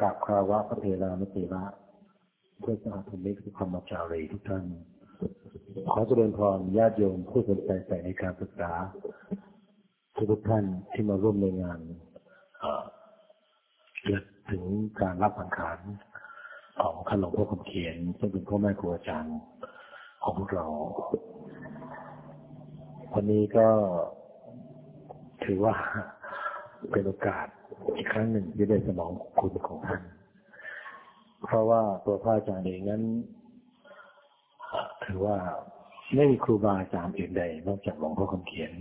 กราบคารวะพระเทรามเทระเพื่อสาธุมิตรธรรมจารีทุกท่าน ขอเจริญพรญาติโยมผู้สนใจใส่ในการศึกษาทุกท่านที่มาร่วมในงานเกิดถึงการรับสังขารของขนหลวงพ่อคำเขียน ซึ่งเป็นพ่อแม่ครูอาจารย์ของพวกเรา วันนี้ก็ถือว่าเป็นโอกาส อีกครั้งหนึ่งที่ได้สมองคุณของท่านเพราะว่าตัวพระอาจารย์เองนั้นถือว่าไม่มีครูบาอาจารย์อื่นใดนอกจากหลวงพ่อคำเขียน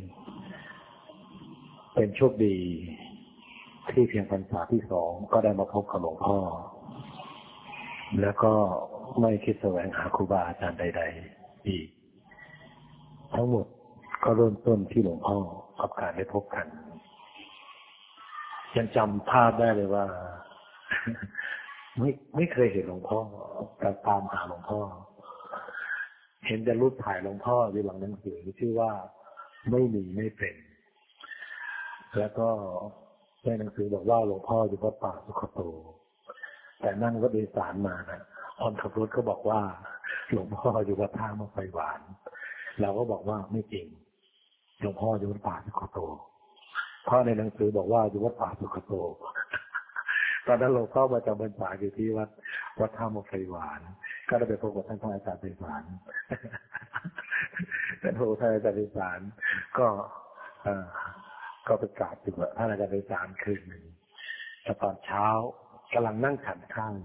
เป็นโชคดีที่เพียงพรรษาที่สองก็ได้มาพบกับหลวงพ่อ แล้วก็ไม่คิดแสวงหาครูบาอาจารย์ใด ๆ อีก ทั้งหมดก็เริ่มต้นที่หลวงพ่อกับการได้พบกัน ยังจำภาพได้เลยว่า ไม่ไม่เคยเห็นหลวงพ่อแต่ตามหาหลวงพ่อ เห็นแต่รูปถ่ายหลวงพ่อในหลังหนังสือชื่อว่าไม่มีไม่เป็น แล้วก็ในหนังสือบอกว่าหลวงพ่ออยู่วัดป่าสุขโต แต่นั่งรถโดยสารมานะคนขับรถก็บอกว่า หลวงพ่ออยู่วัดท่ามะไฟหวาน เราก็บอกว่าไม่จริง หลวงพ่ออยู่วัดป่าสุขโต เพราะในหนังสือบอกว่าอยู่วัดป่าสุขโตตอนนั้นหลวงพ่อมาจำพรรษาอยู่ที่วัดวัดท่ามะไฟหวาน ก็ได้ไปพบกับท่านพระอาจารย์ไพศาลท่านพระอาจารย์ไพศาลก็ก็ไปกราบถึงท่านอาจารย์ไปสามคืนหนึ่งแต่ตอนเช้ากำลังนั่งฉันข้าว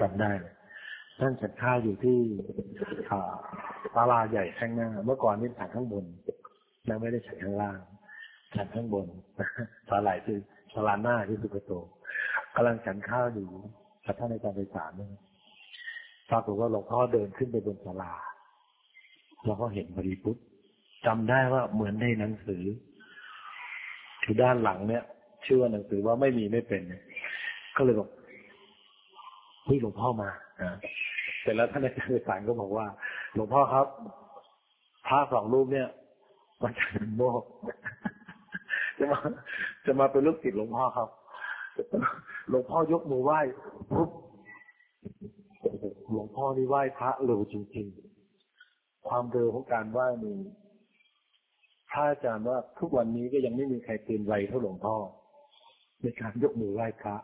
จำได้เลยนั่งฉันข้าวอยู่ที่ศาลาใหญ่ข้างหน้า เมื่อก่อนนี่ฉันข้างบนแล้วไม่ได้ฉันข้างล่าง ฉันข้างบนศาลาคือศาลาน้าที่สุกโตกำลังฉันข้าวอยู่กับท่านอาจารย์ไปสามนี่ปรากฏว่าหลวงพ่อเดินขึ้นไปบนศาลาเราก็เห็นพอดีปุ๊บจำได้ว่าเหมือนในหนังสือที่ด้านหลังเนี่ยชื่อว่าหนังสือว่าไม่มีไม่เป็นก็เลยบอกเฮ้ยหลวงพ่อมาอ่าเสร็จแล้วท่านอาจารย์สารก็บอกว่า หลวงพ่อครับพระสองรูปเนี่ยมันจะเป็นโมก จะมาจะมาเป็นลูกศิษย์หลวงพ่อครับ หลวงพ่อยกมือไหว้ปุ๊บหลวงพ่อนี่ไหว้พระเร็วจริงๆ ความเร็วของการไหว้นี่พระอาจารย์ว่าทุกวันนี้ก็ยังไม่มีใครเตื่นไวเท่าหลวงพ่อในการยกมือไหว้พระ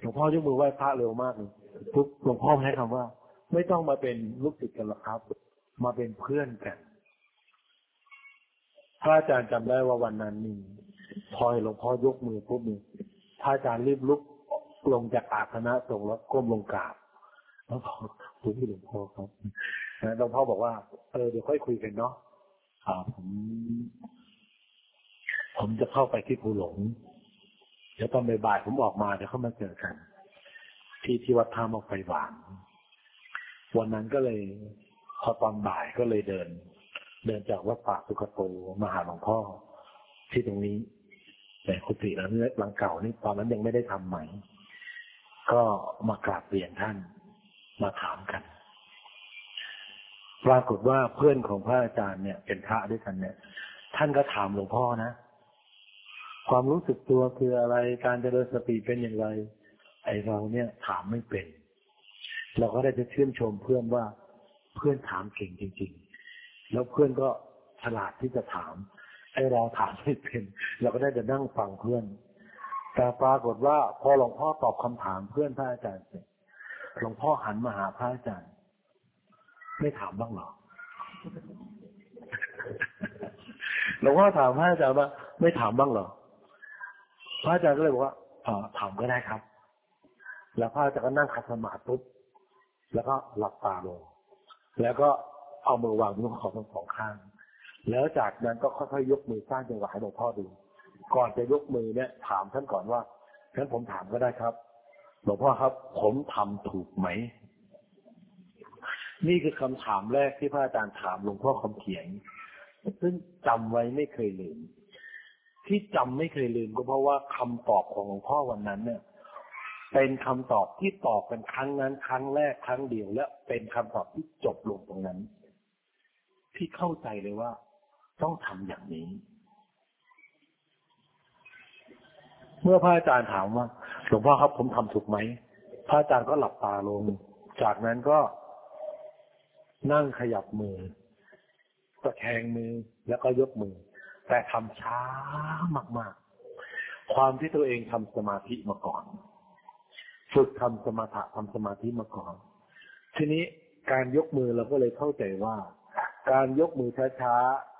หลวงพ่อยกมือไหว้พระเร็วมากเลยทุกหลวงพ่อให้คำว่า ไม่ต้องมาเป็นลูกศิษย์กันหรอกครับ มาเป็นเพื่อนกัน พระอาจารย์จำได้ว่าวันนั้นนี่ พอหลวงพ่อยกมือปุ๊บนี่พระอาจารย์รีบลุกลงจากอาสนะทรงแล้วก้มลงกราบแล้วพอคุยที่หลวงพ่อครับหลวงพ่อบอกว่าเออเดี๋ยวค่อยคุยกันเนาะผมผมจะเข้าไปที่ภูหลงเดี๋ยวตอนบ่ายผมออกมาเดี๋ยวเข้ามาเจอกัน ที่ที่วัดท่ามอไฟหวานวันนั้นก็เลยพอตอนบ่ายก็เลยเดิน เดินจากวัดป่าสุขโตมาหาหลวงพ่อที่ตรงนี้ แต่คุฏิแล้วเล็กหลังเก่านี่ตอนนั้นยังไม่ได้ทำใหม่ ก็มากราบเรียนท่านมาถามกัน ปรากฏว่าเพื่อนของพระอาจารย์เนี่ย เป็นพระด้วยกันเนี่ย ท่านก็ถามหลวงพ่อนะ ความรู้สึกตัวคืออะไรการเจริญสติเป็นอย่างไร ไอเราเนี่ยถามไม่เป็น เราก็ได้จะชื่นชมเพื่อนว่าเพื่อนถามเก่งจริง ๆ แล้วเพื่อนก็ฉลาดที่จะถาม ไอเราถามไม่เป็น เราก็ได้จะนั่งฟังเพื่อน แต่ปรากฏว่าพอหลวงพ่อตอบคำถามเพื่อนพระอาจารย์เสร็จหลวงพ่อหันมาหาพระอาจารย์ ไม่ถามบ้างหรอหลวงพ่อถามพระอาจารย์ว่าไม่ถามบ้างหรอพระอาจารย์ก็เลยบอกว่าอถามก็ได้ครับ แล้วพระอาจารย์ก็นั่งขัดสมาธิปุ๊บแล้วก็หลับตาลงแล้วก็เอามือวางบนขอทั้งสองข้าง แล้วจากนั้นก็ค่อยๆยกมือสร้างจังหวะให้หลวงพ่อดู ก่อนจะยกมือเนี่ย ถามท่านก่อนว่าท่านผมถามก็ได้ครับ หลวงพ่อครับ ผมทำถูกไหม นี่คือคำถามแรกที่พระอาจารย์ถามหลวงพ่อคำเขียนซึ่งจำไว้ไม่เคยลืม ที่จำไม่เคยลืมก็เพราะว่าคำตอบของหลวงพ่อวันนั้นเนี่ยเป็นคำตอบที่ตอบกันครั้งนั้น ครั้งแรกครั้งเดียวและเป็นคำตอบที่จบลงตรงนั้น ที่เข้าใจเลยว่า ต้องทำอย่างนี้ เมื่อพระอาจารย์ถามว่าหลวงพ่อครับผมทำถูกไหมพระอาจารย์ก็หลับตาลง จากนั้นก็นั่งขยับมือตะแคงมือแล้วก็ยกมือ แต่ทำช้ามาก ๆ ความที่ตัวเองทำสมาธิมาก่อน ฝึกทำสมาธิทำสมาธิมาก่อน ทีนี้การยกมือเราก็เลยเข้าใจว่า การยกมือช้าๆ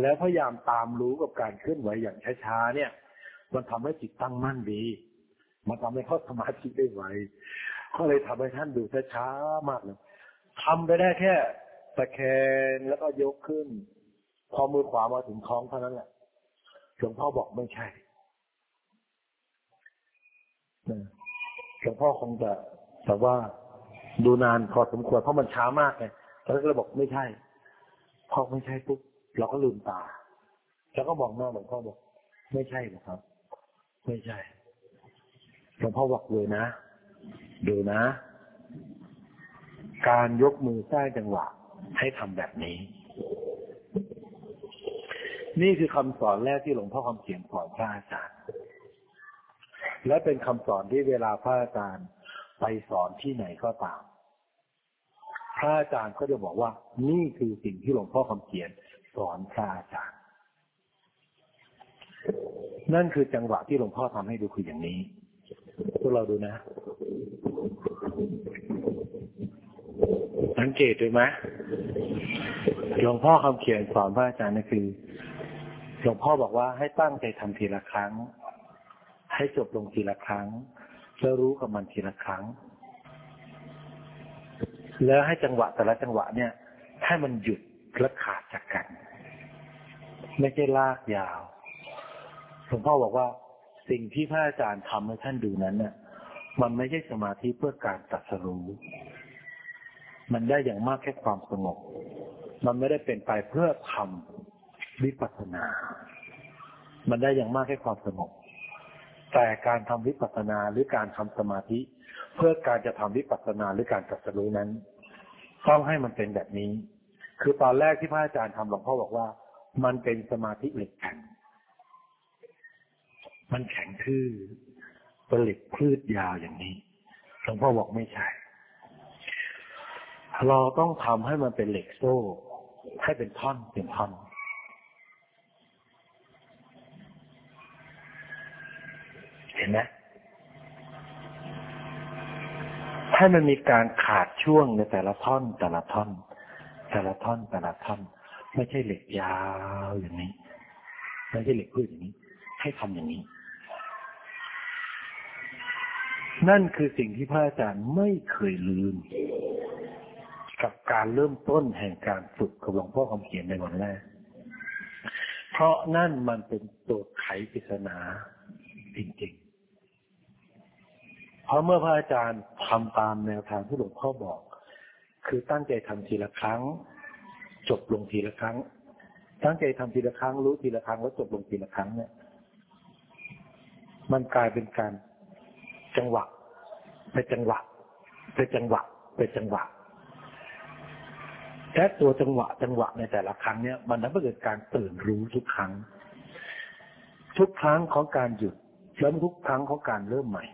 แล้วพยายามตามรู้กับการเคลื่อนไหวอย่างช้าๆเนี่ย มันทำให้จิตตั้งมั่นดี มันทำให้เขาสมาธิได้ไวก็เลยทำให้ท่านดูช้าๆมากเลยทำไปได้แค่ตะแคงแล้วก็ยกขึ้น พอมือขวามาถึงท้องเท่านั้นแหละหลวงพ่อบอกไม่ใช่หลวงพ่อคงจะแต่ว่าดูนานพอสมควรเพราะมันช้ามากไงแล้วก็เลยบอกไม่ใช่พอไม่ใช่ปุ๊บ เราก็ลืมตา แล้วก็มองหน้าหลวงพ่อบอกไม่ใช่นะครับ ไม่ใช่หลวงพ่อบอกเลยนะดูนะ การยกมือสร้างจังหวะ ให้ทำแบบนี้ นี่คือคำสอนแรกที่หลวงพ่อคำเขียนสอนพระอาจารย์ และเป็นคำสอนที่เวลาพระอาจารย์ไปสอนที่ไหนก็ตาม พระอาจารย์ก็จะบอกว่า นี่คือสิ่งที่หลวงพ่อคำเขียน สอนพระอาจารย์นั่นคือจังหวะที่หลวงพ่อทำให้ดูคืออย่างนี้ พวกเราดูนะ สังเกตดูไหมหลวงพ่อคำเขียนสอนพระอาจารย์นั่นคือ หลวงพ่อบอกว่าให้ตั้งใจทำทีละครั้ง ให้จบลงทีละครั้ง แล้วรู้กับมันทีละครั้ง แล้วให้จังหวะแต่ละจังหวะเนี่ย ให้มันหยุดและขาดจากกัน ไม่ใช่ลากยาวหลวงพ่อบอกว่าสิ่งที่พระอาจารย์ทำให้ท่านดูนั้นเนี่ยมันไม่ใช่สมาธิเพื่อการตัดสรู้ มันได้อย่างมากแค่ความสงบ มันไม่ได้เป็นไปเพื่อทำวิปัสสนา มันได้อย่างมากแค่ความสงบ แต่การทำวิปัสสนาหรือการทำสมาธิ เพื่อการจะทำวิปัสสนาหรือการตัดสรู้นั้น ต้องให้มันเป็นแบบนี้ คือตอนแรกที่พระอาจารย์ทำหลวงพ่อบอกว่า มันเป็นสมาธิเหล็กแข็ง มันแข็งทื่อเป็นเหล็กพืชยาวอย่างนี้ หลวงพ่อบอกไม่ใช่ เราต้องทำให้มันเป็นเหล็กโซ่ ให้เป็นท่อนเป็นท่อนเห็นไหมให้มันมีการขาดช่วงในแต่ละท่อน แต่ละท่อน แต่ละท่อนแต่ละท่อน ไม่ใช่เหล็กยาวอย่างนี้ ไม่ใช่เหล็กพืชอย่างนี้ ให้ทำอย่างนี้ นั่นคือสิ่งที่พระอาจารย์ไม่เคยลืม กับการเริ่มต้นแห่งการฝึกกับหลวงพ่อคำเขียนในวันแรก เพราะนั่นมันเป็นตัวไขปริศนาจริงๆ เพราะเมื่อพระอาจารย์ทำตามแนวทางที่หลวงพ่อบอก คือตั้งใจทำทีละครั้ง จบลงทีละครั้ง ตั้งใจทำทีละครั้ง รู้ทีละครั้งแล้วจบลงทีละครั้งเนี่ย มันกลายเป็นการจังหวะเป็นจังหวะเป็นจังหวะเป็นจังหวะและตัวจังหวะจังหวะในแต่ละครั้งเนี่ย มันทำให้เกิดการตื่นรู้ทุกครั้ง ทุกครั้งของการหยุดแล้วทุกครั้งของการเริ่มใหม่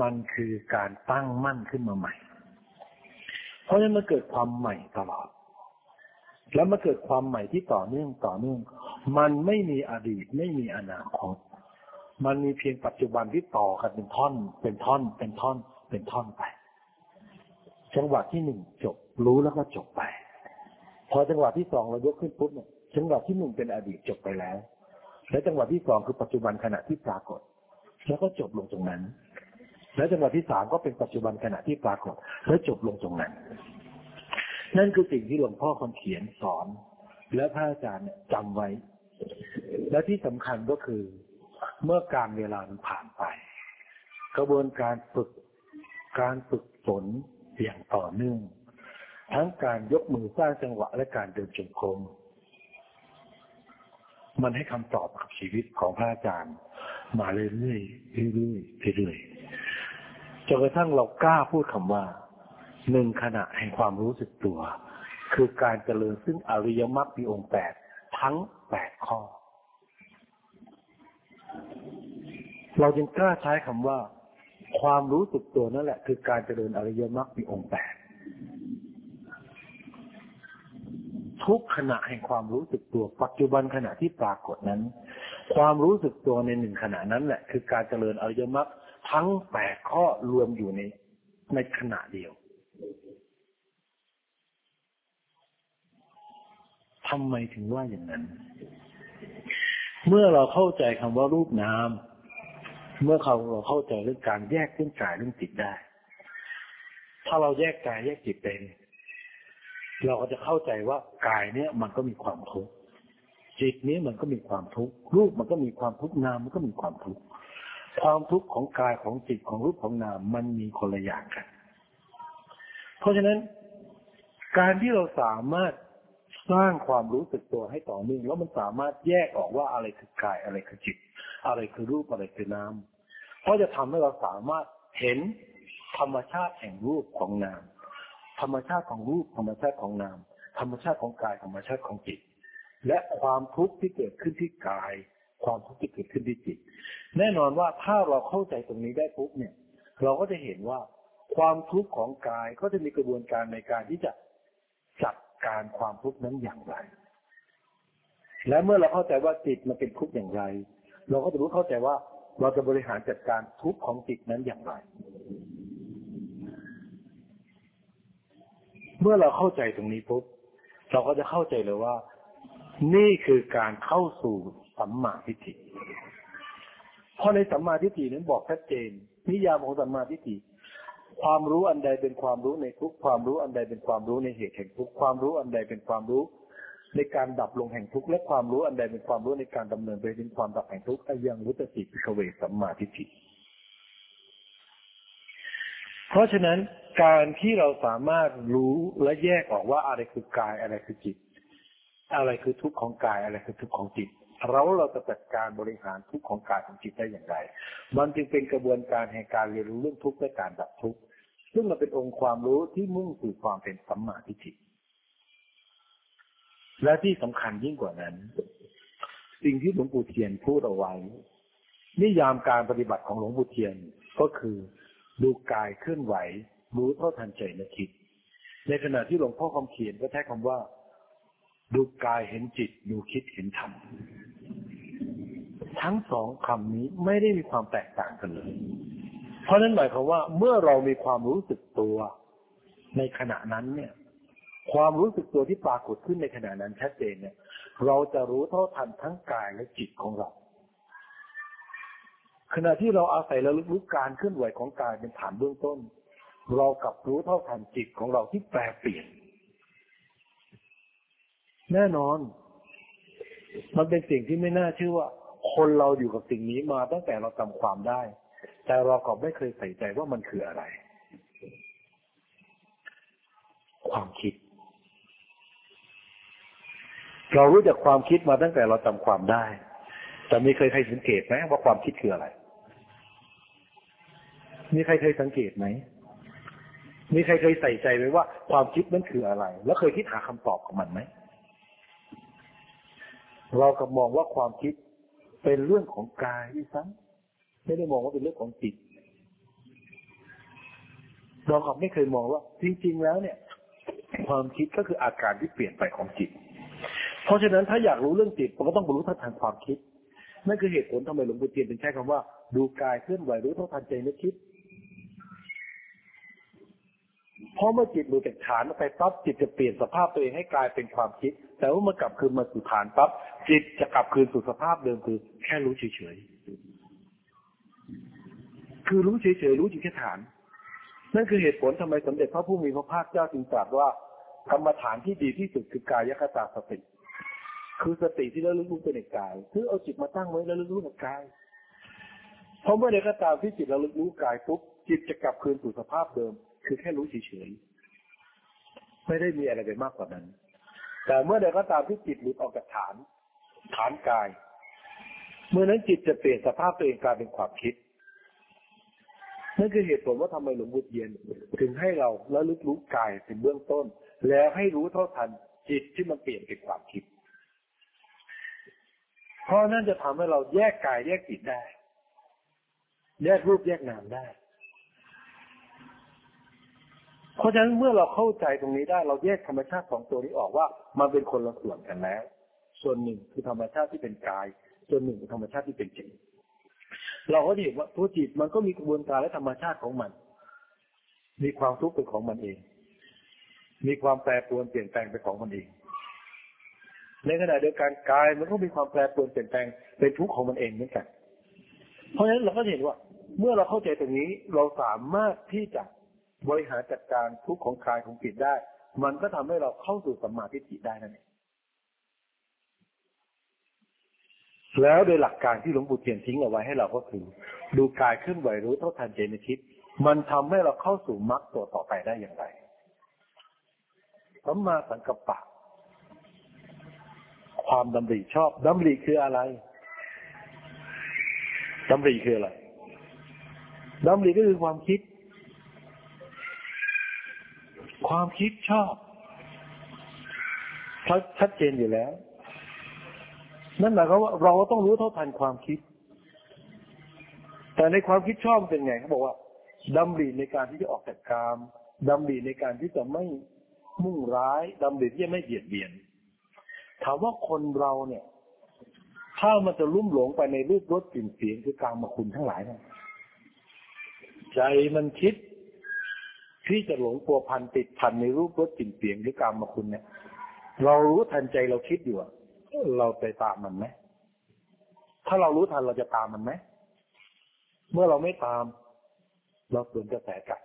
มันคือการตั้งมั่นขึ้นมาใหม่ เพราะฉะนั้นมันเกิดความใหม่ตลอด แล้วมาเกิดความใหม่ที่ต่อเนื่องต่อเนื่อง มันไม่มีอดีตไม่มีอนาคต มันมีเพียงปัจจุบันที่ต่อกันเป็นท่อน เป็นท่อน เป็นท่อน เป็นท่อนไป จังหวะที่หนึ่งจบ รู้แล้วก็จบไป พอจังหวะที่สองเรายกขึ้นปุ๊บเนี่ยจังหวะที่หนึ่งเป็นอดีตจบไปแล้ว และจังหวะที่สองคือปัจจุบันขณะที่ปรากฏ แล้วก็จบลงตรงนั้น และจังหวะที่สามก็เป็นปัจจุบันขณะที่ปรากฏ แล้วจบลงตรงนั้น นั่นคือสิ่งที่หลวงพ่อคนเขียนสอน และพระอาจารย์เนี่ยจำไว้ และที่สำคัญก็คือ เมื่อการเวลาผ่านไป กระบวนการฝึกการฝึกฝนอย่างต่อเนื่อง ทั้งการยกมือสร้างจังหวะและการเดินจงกรมมันให้คำตอบกับชีวิตของพระอาจารย์ มาเรื่อยๆเรื่อยๆเรื่อยๆจนกระทั่งเรากล้าพูดคำว่า หนึ่งขณะแห่งความรู้สึกตัว คือการเจริญซึ่งอริยมรรคมีองค์แปดทั้งแปดข้อ เราจึงกล้าใช้คำว่า ความรู้สึกตัวนั่นแหละ คือการเจริญอริยมรรคมีองค์แปดทุกขณะแห่งความรู้สึกตัว ปัจจุบันขณะที่ปรากฏนั้น ความรู้สึกตัวในหนึ่งขณะนั้นแหละ คือการเจริญอริยมรรคทั้งแปดข้อรวมอยู่ในในขณะเดียว ทำไมถึงว่าอย่างนั้น เมื่อเราเข้าใจคำว่ารูปนาม เมื่อเราเราเข้าใจเรื่องการแยกเรื่องกายเรื่องจิตได้ ถ้าเราแยกกายแยกจิตเป็น เราก็จะเข้าใจว่ากายเนี้ยมันก็มีความทุกข์จิตนี้มันก็มีความทุกข์รูปมันก็มีความทุกข์นามมันก็มีความทุกข์ความทุกข์ของกายของจิตของรูปของนามมันมีคนละอย่างกัน เพราะฉะนั้น การที่เราสามารถ สร้างความรู้สึกตัวให้ต่อเนื่องแล้วมันสามารถแยกออกว่าอะไรคือกายอะไรคือจิต อะไรคือรูปอะไรคือนามเพราะจะทำให้เราสามารถเห็นธรรมชาติแห่งรูปของนามธรรมชาติของรูปธรรมชาติของนามธรรมชาติของกายธรรมชาติของจิต และความทุกข์ที่เกิดขึ้นที่กาย ความทุกข์ที่เกิดขึ้นที่จิต แน่นอนว่าถ้าเราเข้าใจตรงนี้ได้ปุ๊บเนี่ย เราก็จะเห็นว่าความทุกข์ของกายก็จะมีกระบวนการในการที่จะจัด การความทุกข์นั้นอย่างไร และเมื่อเราเข้าใจว่าจิตมันเป็นทุกข์อย่างไร เราก็จะรู้เข้าใจว่าเราจะบริหารจัดการทุกข์ของจิตนั้นอย่างไร เมื่อเราเข้าใจตรงนี้ปุ๊บเราก็จะเข้าใจเลยว่า นี่คือการเข้าสู่สัมมาทิฏฐิเพราะในสัมมาทิฏฐินั้นบอกชัดเจนนิยามของสัมมาทิฏฐิ ความรู้อันใดเป็นความรู้ในทุกข์ ความรู้อันใดเป็นความรู้ในเหตุแห่งทุกข์ ความรู้อันใดเป็นความรู้ ในการดับลงแห่งทุกข์และความรู้อันใดเป็นความรู้ในการดำเนินไปถึงความดับแห่งทุกข์ อยังวุจจติภิกขเวสัมมาทิฏฐิเพราะฉะนั้นการที่เราสามารถรู้และแยกออกว่าอะไรคือกายอะไรคือจิต อะไรคือทุกข์ของกายอะไรคือทุกข์ของจิต เราเราจะจัดการบริหารทุกข์ของกายของจิตได้อย่างไร มันจึงเป็นกระบวนการแห่งการเรียนรู้เรื่องทุกข์และการดับทุกข์ซึ่งมันเป็นองค์ความรู้ที่มุ่งสู่ความเป็นสัมมาทิฏฐิและที่สำคัญยิ่งกว่านั้น สิ่งที่หลวงปู่เทียนพูดเอาไว้ นิยามการปฏิบัติของหลวงปู่เทียนก็คือ ดูกายเคลื่อนไหว รู้เท่าทันใจนึกคิด ในขณะที่หลวงพ่อคำเขียนก็ใช้คำว่า ดูกายเห็นจิต ดูคิดเห็นธรรม ทั้งสองคำนี้ไม่ได้มีความแตกต่างกันเลย เพราะนั้นหมายความว่าเมื่อเรามีความรู้สึกตัวในขณะนั้นเนี่ย ความรู้สึกตัวที่ปรากฏขึ้นในขณะนั้นชัดเจนเนี่ย เราจะรู้เท่าทันทั้งกายและจิตของเรา ขณะที่เราอาศัยระลึกรู้การเคลื่อนไหวของกายเป็นฐานเบื้องต้น เรากับรู้เท่าทันจิตของเราที่แปรเปลี่ยน แน่นอน มันเป็นสิ่งที่ไม่น่าเชื่อว่า คนเราอยู่กับสิ่งนี้มาตั้งแต่เราจำความได้ แต่เราก็ไม่เคยใส่ใจว่ามันคืออะไร ความคิด เรารู้จักความคิดมาตั้งแต่เราจำความได้ แต่มีเคยใครสังเกตไหมว่าความคิดคืออะไร มีใครเคยสังเกตไหมมีใครเคยใส่ใจไหมว่าความคิดนั้นคืออะไร แล้วเคยคิดหาคำตอบของมันไหม เราก็มองว่าความคิด เป็นเรื่องของกายที่ซ้ำไม่ได้มองว่าเป็นเรื่องของจิต เราขับไม่เคยมองว่า จริง ๆ แล้วเนี่ย ความคิดก็คืออาการที่เปลี่ยนไปของจิต เพราะฉะนั้นถ้าอยากรู้เรื่องจิตเราก็ต้องรู้ทันทางความคิดนั่นคือเหตุผลทำไมหลวงปู่เทียนถึงใช้คำว่า ดูกายเคลื่อนไหวรู้เท่าทันใจนึกคิด เพราะเมื่อจิตหลุดจากฐานไปปั๊บจิตจะเปลี่ยนสภาพตัวเองให้กลายเป็นความคิด แต่ว่าเมื่อกลับคืนมาสู่ฐานปั๊บจิตจะกลับคืนสู่สภาพเดิมคือ แค่รู้เฉยๆคือรู้เฉยๆรู้จิตฐาน นั่นคือเหตุผลทำไมสมเด็จพระผู้มีพระภาคเจ้าจึงตรัสว่ากรรมฐานที่ดีที่สุดคือกายคตาสติ คือสติที่ระลึกรู้ในกาย คือเอาจิตมาตั้งไว้แล้วลึกรู้ในกายเพราะเมื่อใดก็ตามที่จิตระลึกรู้กายปุ๊บจิตจะกลับคืนสู่สภาพเดิม คือแค่รู้เฉยๆไม่ได้มีอะไรไปมากกว่านั้น แต่เมื่อใดก็ตามที่จิตหลุดออกจากฐาน ฐานกาย เมื่อนั้นจิตจะเปลี่ยนสภาพตัวเองกลายเป็นความคิดนั่นคือเหตุผลว่าทำไมหลวงปู่เทียนถึงให้เราแล้วลึกรู้กายเป็นเบื้องต้น แล้วให้รู้เท่าทันจิตที่มันเปลี่ยนเป็นความคิด เพราะนั่นจะทำให้เราแยกกายแยกจิตได้ แยกรูปแยกนามได้ เพราะฉะนั้นเมื่อเราเข้าใจตรงนี้ได้เราแยกธรรมชาติสองตัวนี้ออกว่า มันเป็นคนละส่วนกันแล้ว ส่วนหนึ่งคือธรรมชาติที่เป็นกาย ส่วนหนึ่งคือธรรมชาติที่เป็นจิต เราก็เห็นว่าตัวจิตมันก็มีกระบวนการและธรรมชาติของมัน มีความทุกข์เป็นของมันเอง มีความแปรปรวนเปลี่ยนแปลงเป็นของมันเองในขณะเดียวกันกายมันก็มีความแปรปรวนเปลี่ยนแปลงเป็นทุกข์ของมันเองเหมือนกัน เพราะฉะนั้นเราก็เห็นว่า เมื่อเราเข้าใจตรงนี้เราสามารถที่จะ บริหารจัดการทุกของกายของจิตได้ มันก็ทำให้เราเข้าสู่สัมมาทิฏฐิได้นั่นเองแล้วโดยหลักการที่หลวงปู่เทียนทิ้งเอาไว้ให้เราก็คือ ดูกายเคลื่อนไหวรู้เท่าทันเจนคิด มันทำให้เราเข้าสู่มรรคตัวต่อไปได้อย่างไรสัมมาสังกัปปะ ความดำริชอบดำริคืออะไรดำริคืออะไรดำริก็คือความคิด ความคิดชอบชัดเจนอยู่แล้ว นั่นหมายความว่าเราต้องรู้เท่าทันความคิด แต่ในความคิดชอบเป็นไงเขาบอกว่าดำริในการที่จะออกจากกามดำริในการที่จะไม่มุ่งร้ายดำริที่จะไม่เบียดเบียน ถามว่าคนเราเนี่ย ถ้ามันจะลุ่มหลงไปในรูปรสกลิ่นเสียงคือการมาคุณทั้งหลายเนี่ยใจมันคิด ที่จะหลงตัวพันติดพันในรูปรสกลิ่นเสียงหรือการมาคุณเนี่ย เรารู้ทันใจเราคิดอยู่เราไปตามมันไหมถ้าเรารู้ทันเราจะตามมันไหมเมื่อเราไม่ตาม เราสวนกระแสกับ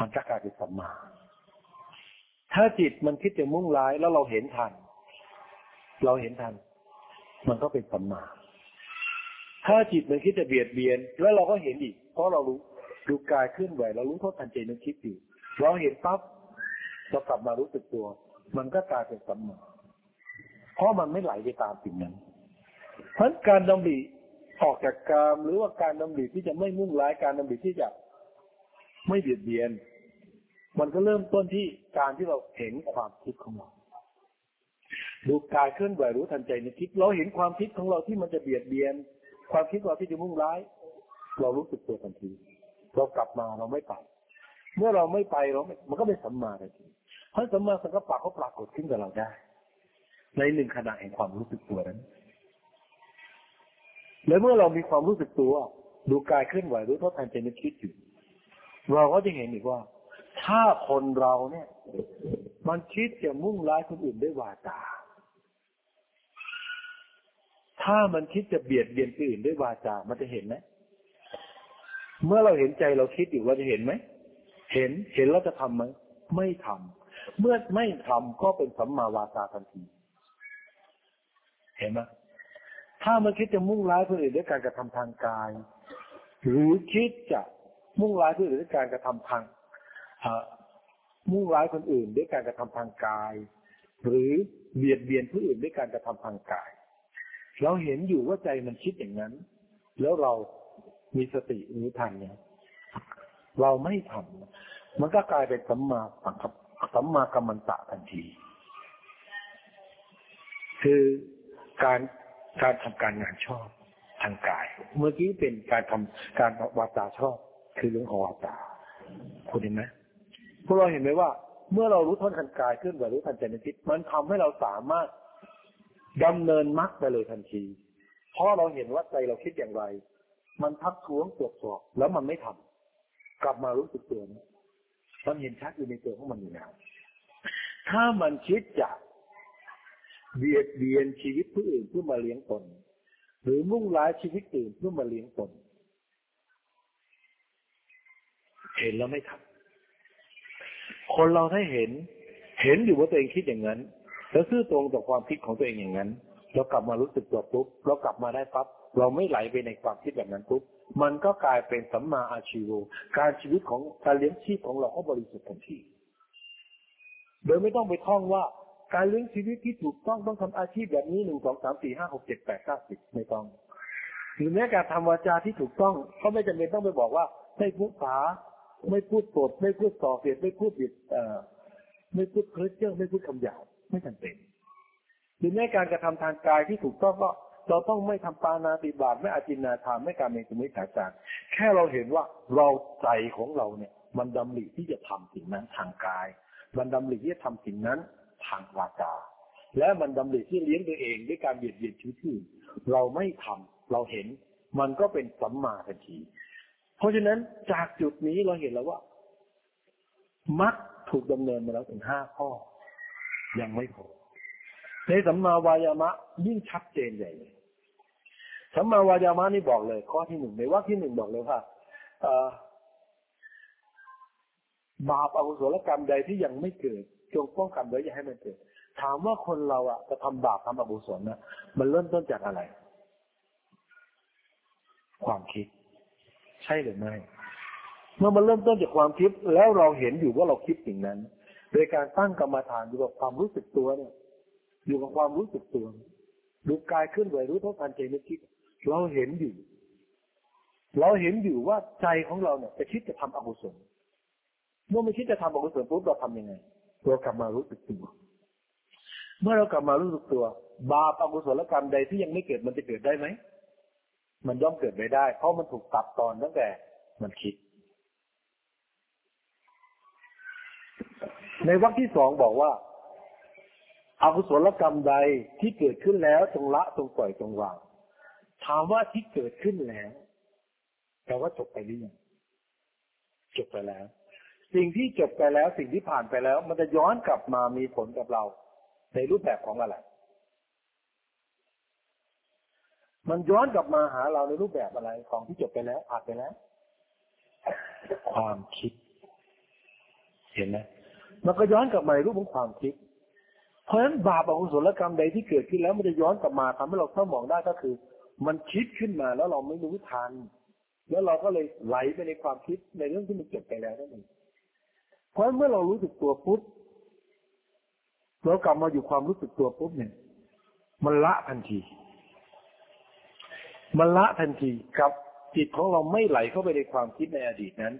มันจะกลายเป็นสัมมา ถ้าจิตมันคิดจะมุ่งร้ายแล้วเราเห็นทัน เราเห็นทัน มันก็เป็นสัมมา ถ้าจิตมันคิดจะเบียดเบียน แล้วเราก็เห็นอีก เพราะเรารู้ ดูกายเคลื่อนไหวเรารู้เท่าทันใจนึกคิดอยู่เราเห็นปั๊บเรากลับมารู้สึกตัว มันก็กลายเป็นสัมมาเพราะมันไม่ไหลไปตามสิ่งนั้น เพราะการดำริออกจากกามหรือว่าการดำริที่จะไม่มุ่งร้ายการดำริที่จะไม่เบียดเบียน มันก็เริ่มต้นที่การที่เราเห็นความคิดของเราดูกายเคลื่อนไหวรู้ทันใจในคิด เราเห็นความคิดของเราที่มันจะเบียดเบียน ความคิดเราที่จะมุ่งร้าย เรารู้สึกตัวทันที เรากลับมาเราไม่ไป เมื่อเราไม่ไปเรามันก็เป็นสัมมาทันทีเพราะสัมมาสังกัปปะเขาปรากฏขึ้นกับเราได้ ในหนึ่งขณะแห่งความรู้สึกตัวนั้น แล้วเมื่อเรามีความรู้สึกตัว ดูกายเคลื่อนไหวรู้เท่าทันใจนึกคิดอยู่ เราก็จะเห็นอีกว่า ถ้าคนเราเนี่ย มันคิดจะมุ่งร้ายคนอื่นด้วยวาจาถ้ามันคิดจะเบียดเบียนคนอื่นด้วยวาจา มันจะเห็นไหม เมื่อเราเห็นใจเราคิดอยู่เราจะเห็นไหม เห็น เห็นแล้วจะทำไหม ไม่ทำ เมื่อไม่ทำก็เป็นสัมมาวาจาทันที เห็นไหมถ้ามันคิดจะมุ่งร้ายคนอื่นด้วยการกระทำทางกาย หรือคิดจะมุ่งร้ายคนอื่นด้วยการกระทำทางมุ่งร้ายคนอื่นด้วยการกระทำทางกาย หรือเบียดเบียนผู้อื่นด้วยการกระทำทางกาย เราเห็นอยู่ว่าใจมันคิดอย่างนั้น แล้วเรา มีสติรู้ทันเนี่ย เราไม่ทำมันก็กลายเป็นสัมมาสังคับสัมมากรรมันตะทันที คือการการทำการงานชอบทางกาย เมื่อกี้เป็นการทำการวาจาชอบ คือเรื่องของวาจาคุณเห็นไหมพวกเราเห็นไหมว่า เมื่อเรารู้ทันทางกายขึ้นไหวรู้ทันใจในจิตมันทำให้เราสามารถดำเนินมรรคไปเลยทันที เพราะเราเห็นว่าใจเราคิดอย่างไร มันทับท้วงตรวจสอบ แล้วมันไม่ทำกลับมารู้สึกตัวนมันเห็นชัดอยู่ในตัวของมันอยู่แล้วถ้ามันคิดจะเบียดเบียนชีวิตผู้อื่นเพื่อมาเลี้ยงตนหรือมุ่งร้ายชีวิตอื่นเพื่อมาเลี้ยงตนเห็นแล้วไม่ทำคนเราถ้าเห็น เห็นอยู่ว่าตัวเองคิดอย่างนั้น แล้วซื่อตรงต่อความคิดของตัวเองอย่างนั้น เรากลับมารู้สึกตัวปุ๊บเรากลับมาได้ปั๊บ เราไม่ไหลไปในความคิดแบบนั้นปุ๊บมันก็กลายเป็นสัมมาอาชีวการชีวิตของการเลี้ยงชีพของเราก็บริสุทธิ์ทันทีโดยไม่ต้องไปท่องว่าการเลี้ยงชีวิตที่ถูกต้องต้องทำอาชีพแบบนี้หนึ่งสองสามสี่ห้าหกเจ็ดแปดเก้าสิบไม่ต้องหรือแม้การทำวาจาที่ถูกต้องก็ไม่จำเป็นต้องไปบอกว่าไม่พูดฝาไม่พูดโกรธไม่พูดส่อเสียดไม่พูดบิดเอ่อไม่พูดเพ้อเจ้อไม่พูดคำหยาบไม่จำเป็นหรือแม้การกระทำทางกายที่ถูกต้องก็ เราต้องไม่ทำปานาติบาตไม่อาจินนาทานไม่การเมตุมิจฉาจารแค่เราเห็นว่าเราใจของเราเนี่ย มันดำริที่จะทำสิ่งนั้นทางกาย มันดำริที่จะทำสิ่งนั้นทางวาจา และมันดำริที่เลี้ยงตัวเองด้วยการเบียดเบียนชีวิตที่เราไม่ทำเราเห็น มันก็เป็นสัมมาทันที เพราะฉะนั้นจากจุดนี้เราเห็นแล้วว่ามัดถูกดำเนินมาแล้วถึงห้าข้อ ยังไม่พอ ในสัมมาวายามะยิ่งชัดเจนใหญ่เลยสัมมาวายามะนี่บอกเลย ข้อที่หนึ่งในว่าที่หนึ่งบอกเลยว่าบาปอกุศลกรรมใดที่ยังไม่เกิดจงป้องกันไว้อย่าให้มันเกิด ถามว่าคนเราอะจะทำบาปทำอกุศลนะมันเริ่มต้นจากอะไร ความคิด ใช่หรือไม่เมื่อมันเริ่มต้นจากความคิดแล้วเราเห็นอยู่ว่าเราคิดสิ่งนั้น โดยการตั้งกรรมฐานอยู่กับความรู้สึกตัวเนี่ย อยู่กับความรู้สึกตัวดูกายเคลื่อนไหวรู้เท่าทันใจนึกคิดเราเห็นอยู่ เราเห็นอยู่ว่าใจของเราเนี่ยจะคิดจะทำอกุศลเมื่อไม่คิดจะทำอกุศลปุ๊บเราทำยังไงเรากลับมารู้สึกตัวเมื่อเรากลับมารู้สึกตัว บาปอกุศลกรรมใดที่ยังไม่เกิดมันจะเกิดได้ไหมมันย่อมเกิดไม่ได้ เพราะมันถูกตัดตอนตั้งแต่มันคิด ในวรรคที่สองบอกว่า อากุศลกรรมใดที่เกิดขึ้นแล้วจงละจงปล่อยจงวางถามว่าที่เกิดขึ้นแล้วแปลว่าจบไปหรือยังจบไปแล้ว สิ่งที่จบไปแล้วสิ่งที่ผ่านไปแล้ว มันจะย้อนกลับมามีผลกับเรา ในรูปแบบของอะไร มันย้อนกลับมาหาเราในรูปแบบอะไรของที่จบไปแล้วผ่านไปแล้ว ความคิด เห็นไหมมันก็ย้อนกลับมาในรูปของความคิด เพราะฉะนั้นบาปอกุศลกรรมใดที่เกิดขึ้นแล้วมันจะย้อนกลับมาทำให้เราเศร้าหมองได้ก็คือ มันคิดขึ้นมาแล้วเราไม่รู้ทัน แล้วเราก็เลยไหลไปในความคิดในเรื่องที่มันจบไปแล้วนั่นเองเพราะเมื่อเรารู้สึกตัวปุ๊บเรากลับมาอยู่ความรู้สึกตัวปุ๊บเนี่ย มันละทันที มันละทันทีกับจิตของเราไม่ไหลเข้าไปในความคิดในอดีตนั้น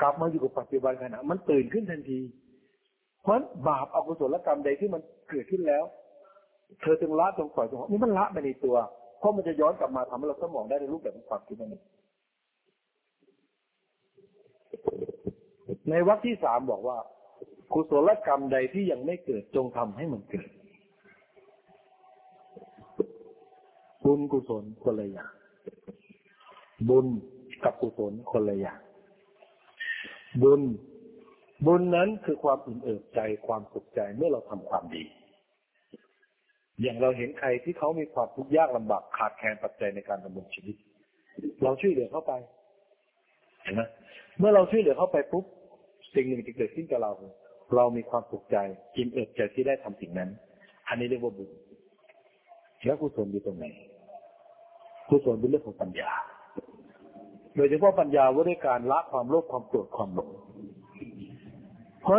กลับมาอยู่กับปัจจุบันขณะมันตื่นขึ้นทันที เพราะบาปอกุศลกรรมใดที่มันเกิดขึ้นแล้ว เธอจึงละจงปล่อยจงนี่มันละไปในตัว เพราะมันจะย้อนกลับมาทำให้เราสมองได้ในรูปแบบของความคิดนั่นเองในวรรคที่สามบอกว่ากุศลกรรมใดที่ยังไม่เกิดจงทำให้มันเกิดบุญกุศลคนละอย่างบุญกับกุศลคนละอย่างบุญ บุญนั้นคือความอิ่มเอิบใจความสุขใจเมื่อเราทำความดี อย่างเราเห็นใครที่เขามีความทุกข์ยากลำบากขาดแคลนปัจจัยในการดำรงชีวิต เราช่วยเหลือเข้าไปเห็นไหมเมื่อเราช่วยเหลือเข้าไปปุ๊บสิ่งหนึ่งจะเกิดขึ้นกับเรา เรามีความสุขใจกินเอิบใจที่ได้ทำสิ่งนั้น อันนี้เรียกว่าบุญแล้วกุศลอยู่ตรงไหนกุศลเป็นเรื่องของปัญญา โดยเฉพาะปัญญาว่าด้วยการละความโลภความโกรธความหลง เพราะ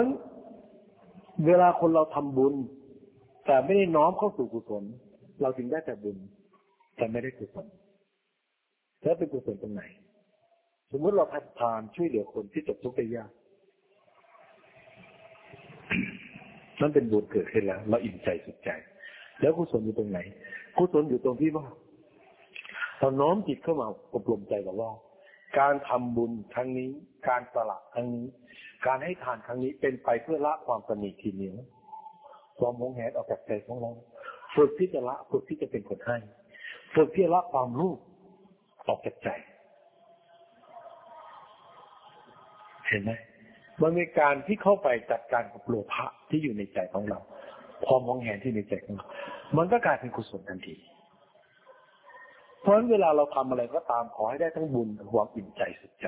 เวลาคนเราทำบุญ แต่ไม่ได้น้อมเข้าสู่กุศล เราจึงได้แต่บุญ แต่ไม่ได้กุศลแล้วเป็นกุศลตรงไหน สมมติเราทานช่วยเหลือคนที่ตกทุกข์ได้ยากนั่นเป็นบุญเกิดขึ้นแล้ว เราอิ่มใจสุดใจ แล้วกุศลอยู่ตรงไหนกุศลอยู่ตรงที่ว่าเราน้อมจิตเข้ามาอบรมใจกับว่า การทำบุญครั้งนี้ การสละครั้งนี้ การให้ทานครั้งนี้เป็นไปเพื่อละความสนิททีเหนียวความหงแหนออกจากใจของเราฝึกที่จะละฝึกที่จะเป็นคนให้ฝึกที่จะละความรู้ออกจากใจ เห็นไหมมันเป็นการที่เข้าไปจัดการกับโลภะที่อยู่ในใจของเรา ความมองเห็นที่ในใจของเรา มันก็กลายเป็นกุศลทันที เพราะฉะนั้นเวลาเราทำอะไรก็ตามขอให้ได้ทั้งบุญความอิ่มใจสุดใจ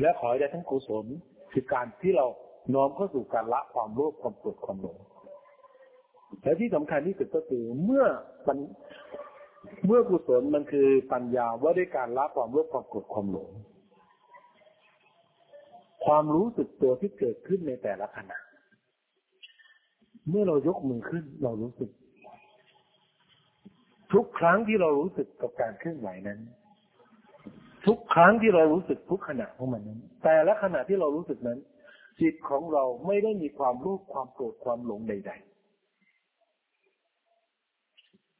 และขอให้ได้ทั้งกุศล คือการที่เราน้อมเข้าสู่การละความโลภความโกรธความหลงและที่สำคัญที่สุดก็คือเมื่อมันเมื่อกุศลมันคือปัญญาว่าด้วยการละความโลภความโกรธความหลง ความรู้สึกตัวที่เกิดขึ้นในแต่ละขณะ เมื่อเรายกมือขึ้นเรารู้สึก ทุกครั้งที่เรารู้สึกกับการเคลื่อนไหวนั้น ทุกครั้งที่เรารู้สึกทุกขณะของมันนั้น แต่ละขณะที่เรารู้สึกนั้น จิตของเราไม่ได้มีความรู้ความโกรธความหลงใด ๆ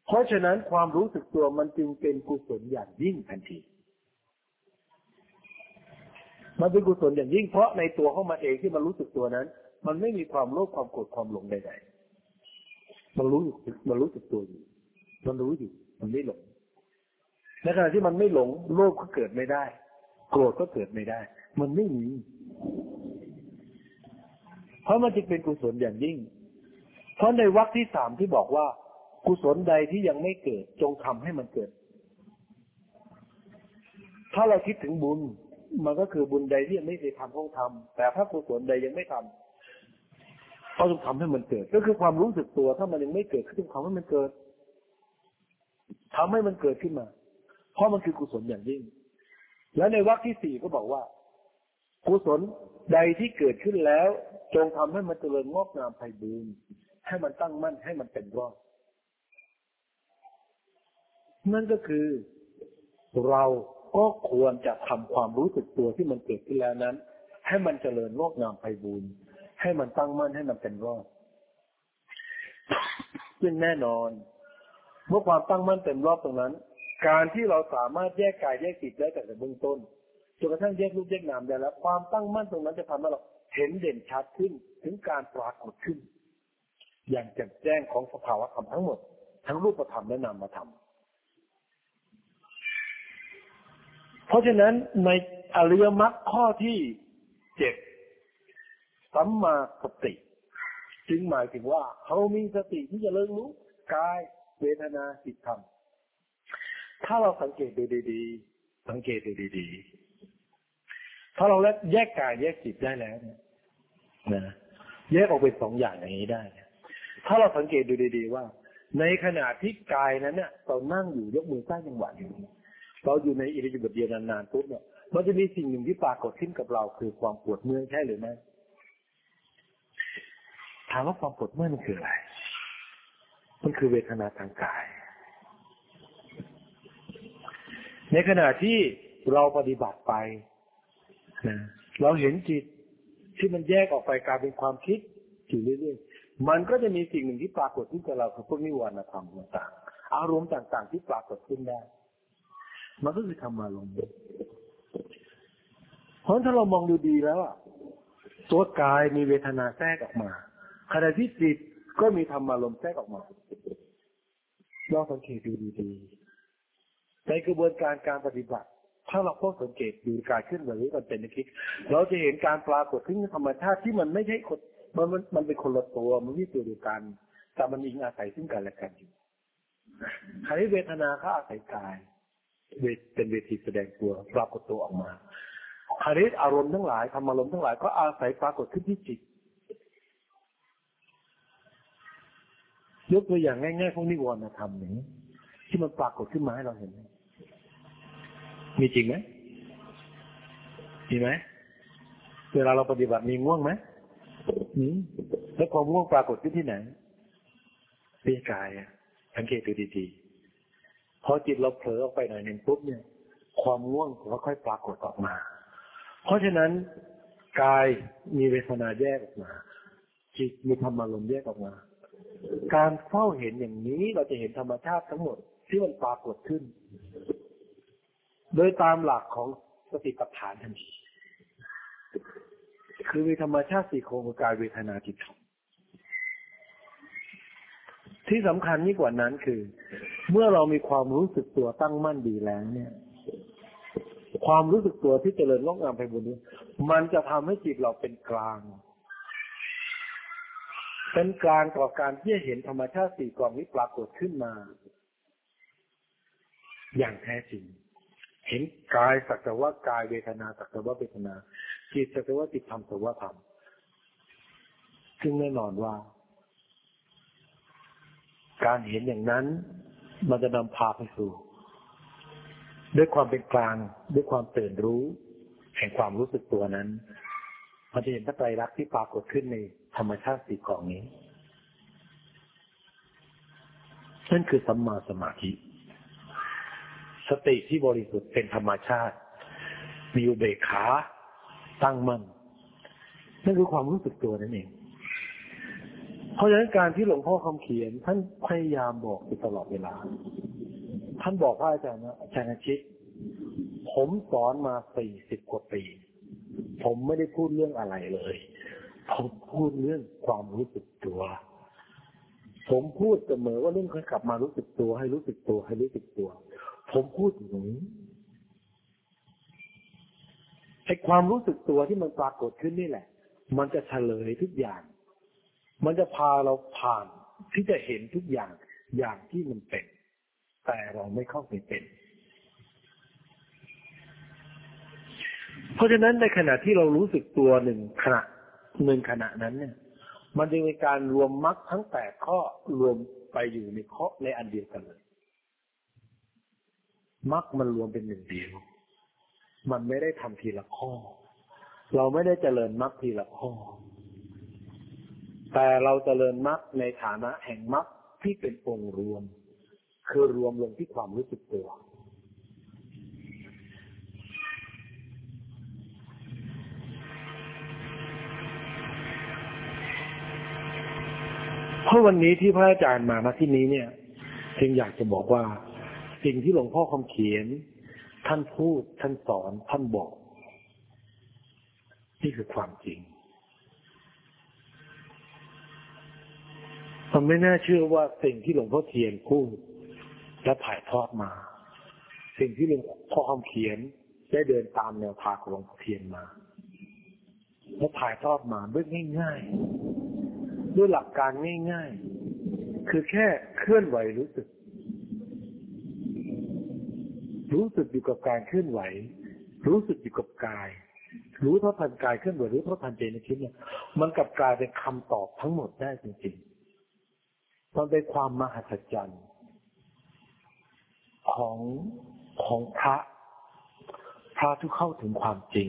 เพราะฉะนั้นความรู้สึกตัวมันจึงเป็นกุศลอย่างยิ่งทันที มันเป็นกุศลอย่างยิ่งเพราะในตัวของมันเองที่มันรู้สึกตัวนั้น มันไม่มีความโลภความโกรธความหลงใด ๆ มันรู้มันรู้สึกตัวอยู่ มันรู้อยู่ มันไม่หลง ในขณะที่มันไม่หลงโลภก็เกิดไม่ได้ โกรธก็เกิดไม่ได้ มันไม่มี เพราะมันจะเป็นกุศลอย่างยิ่ง เพราะในวรรคที่สามที่บอกว่า กุศลใดที่ยังไม่เกิด จงทำให้มันเกิด ถ้าเราคิดถึงบุญ มันก็คือบุญใดที่ยังไม่เคยทำต้องทำแต่ถ้ากุศลใดยังไม่ทำก็ต้องทำให้มันเกิด ก็คือความรู้สึกตัว ถ้ามันยังไม่เกิดก็ต้องทำให้มันเกิดทำให้มันเกิดขึ้นมา เพราะมันคือกุศลอย่างยิ่ง แล้วในวรรคที่สี่ก็บอกว่า กุศลใดที่เกิดขึ้นแล้ว จงทำให้มันเจริญงอกงามไพบูรณ์ให้มันตั้งมั่นให้มันเป็นรอดนั่นก็คือเราก็ควรจะทำความรู้สึกตัวที่มันเกิดขึ้นแล้วนั้น ให้มันเจริญงอกงามไพบูรณ์ให้มันตั้งมั่นให้มันเป็นรอดซึ่งแน่นอน เมื่อความตั้งมั่นเต็มรอบตรงนั้น การที่เราสามารถแยกกายแยกจิตได้แต่เบื้องต้นจนกระทั่งแยกรูปแยกนามได้แล้ว ความตั้งมั่นตรงนั้นจะทำให้เราเห็นเด่นชัดขึ้นถึงการปรากฏขึ้น อย่างแจ่มแจ้งของสภาวะธรรมทั้งหมด ทั้งรูปธรรมและนามธรรมเพราะฉะนั้นในอริยมรรคข้อที่เจ็ดสัมมาสติ จึงหมายถึงว่าเขามีสติที่จะเลิกรู้กายเวทนาจิตธรรม ถ้าเราสังเกตดูดีๆ สังเกตดูดีๆ ถ้าเราแยกกายแยกจิตได้แล้วเนี่ยนะแยกออกเป็นสองอย่างอย่างนี้ได้ ถ้าเราสังเกตดูดี ๆ ว่า ในขณะที่กายนั้นเนี่ยเรานั่งอยู่ยกมือสร้างจังหวะอยู่เราอยู่ในอิริยาบถเดียวนานๆปุ๊บเนี่ยมันจะมีสิ่งหนึ่งที่ปรากฏขึ้นกับเราคือความปวดเมื่อยใช่หรือไม่ถามว่าความปวดเมื่อยมันคืออะไร มันคือเวทนาทางกาย ในขณะที่เราปฏิบัติไปนะเราเห็นจิตที่มันแยกออกไปกลายเป็นความคิดอยู่เรื่อยๆ มันก็จะมีสิ่งหนึ่งที่ปรากฏขึ้นกับเราคือพวกนิวรณธรรมต่างๆ อารมณ์ต่างๆ ที่ปรากฏขึ้นได้ มันก็คือธรรมารมณ์เพราะถ้าเรามองดูดีแล้วอะตัวกายมีเวทนาแทรกออกมา ขณะที่จิตก็มีธรรมารมณ์แทรกออกมาลองสังเกตดูดีๆ ในกระบวนการการปฏิบัติ ถ้าเราเพ้สังเกตดูการขึ้นแบบนี้มันเป็นนิคิดเราจะเห็นการปรากฏขึ้นธรรมชาติที่มันไม่ใช่คนมันมันมันเป็นคนละตัวมันไม่ตัวเดียวกัน แต่มันอิงอาศัยซึ่งกันและกันอยู่ครเวทนาเขาอาศัยกายเป็นเวทีแสดงตัวปรากฏตัวออกมาคาริอารมณ์ทั้งหลายธรรมอารมณ์ทั้งหลายก็อาศัยปรากฏขึ้นที่จิตยกตัวอย่างง่ายๆของนิวรณธรรมอย่างนี้ที่มันปรากฏขึ้นมาให้เราเห็น มีจริงไหมมีไหมเวลาเราปฏิบัติมีง่วงไหมมีแล้วความง่วงปรากฏขึ้นที่ไหนที่กายสังเกตดูดีๆพอจิตเราเผลอออกไปหน่อยหนึ่งปุ๊บเนี่ย ความง่วงก็ค่อยปรากฏออกมา เพราะฉะนั้นกายมีเวทนาแยกออกมา จิตมีธรรมารมแยกออกมา การเฝ้าเห็นอย่างนี้เราจะเห็นธรรมชาติทั้งหมดที่มันปรากฏขึ้น โดยตามหลักของสติปัฏฐานทันทีคือมีธรรมชาติสี่โครงกายเวทนาจิตธรรมที่สำคัญยิ่งกว่านั้นคือ เมื่อเรามีความรู้สึกตัวตั้งมั่นดีแล้วเนี่ย ความรู้สึกตัวที่เจริญงอกงามไปบนนี้ มันจะทำให้จิตเราเป็นกลาง เป็นกลางต่อการที่จะเห็นธรรมชาติสี่กองนี้ปรากฏขึ้นมา อย่างแท้จริง เห็นกายสักแต่ว่ากายเวทนาสักแต่ว่าเวทนาจิตสักแต่ว่าจิตธรรมสักว่าธรรมซึ่งแน่นอนว่า การเห็นอย่างนั้น มันจะนำพาไปสู่ ด้วยความเป็นกลางด้วยความตื่นรู้ แห่งความรู้สึกตัวนั้น มันจะเห็นพระไตรลักษณ์ที่ปรากฏขึ้นในธรรมชาติสี่กองนี้นั่นคือสัมมาสมาธิ สติที่บริสุทธิ์เป็นธรรมชาติ มีอุเบกขาตั้งมั่นนั่นคือความรู้สึกตัวนั่นเอง เพราะฉะนั้นการที่หลวงพ่อคำเขียน ท่านพยายามบอกอยู่ตลอดเวลา ท่านบอกว่าอาจารย์อาจารย์ชิตผมสอนมาสี่สิบกว่าปี ผมไม่ได้พูดเรื่องอะไรเลย ผมพูดเรื่องความรู้สึกตัว ผมพูดเสมอว่าเรื่องค่อยกลับมารู้สึกตัวให้รู้สึกตัวให้รู้สึกตัว ผมพูดอย่างนี้ไอ้ความรู้สึกตัวที่มันปรากฏขึ้นนี่แหละ มันจะเฉลยทุกอย่าง มันจะพาเราผ่านที่จะเห็นทุกอย่างอย่างที่มันเป็น แต่เราไม่เข้าไปเป็น เพราะฉะนั้นในขณะที่เรารู้สึกตัวหนึ่งขณะหนึ่งขณะนั้นเนี่ย มันจะเป็นการรวมมรรคทั้งแปดข้อรวมไปอยู่ในข้อในอันเดียวกันเลย มรรคมันรวมเป็นหนึ่งเดียว มันไม่ได้ทำทีละข้อ เราไม่ได้เจริญมรรคทีละข้อ แต่เราเจริญมรรคในฐานะแห่งมรรคที่เป็นองค์รวม คือรวมลงที่ความรู้สึกตัว เพราะวันนี้ที่พระอาจารย์มาณที่นี้เนี่ยจึงอยากจะบอกว่า สิ่งที่หลวงพ่อคำเขียน ท่านพูด ท่านสอน ท่านบอก นี่คือความจริงผมไม่น่าเชื่อว่าสิ่งที่หลวงพ่อเทียนพูดและถ่ายทอดมา สิ่งที่หลวงพ่อคำเขียนได้เดินตามแนวทางของหลวงพ่อเทียนมา และถ่ายทอดมาด้วยง่าย ๆ ด้วยหลักการง่าย ๆ คือแค่เคลื่อนไหวรู้สึก รู้สึกอยู่กับการเคลื่อนไหว รู้สึกอยู่กับกาย รู้เท่าทันกายเคลื่อนไหวรู้เท่าทันใจในคิดเนี่ย มันกับกลายเป็นคำตอบทั้งหมดได้จริงๆมันเป็นความมหัศจรรย์ของของพระพระที่เข้าถึงความจริง